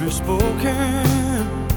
be spoken.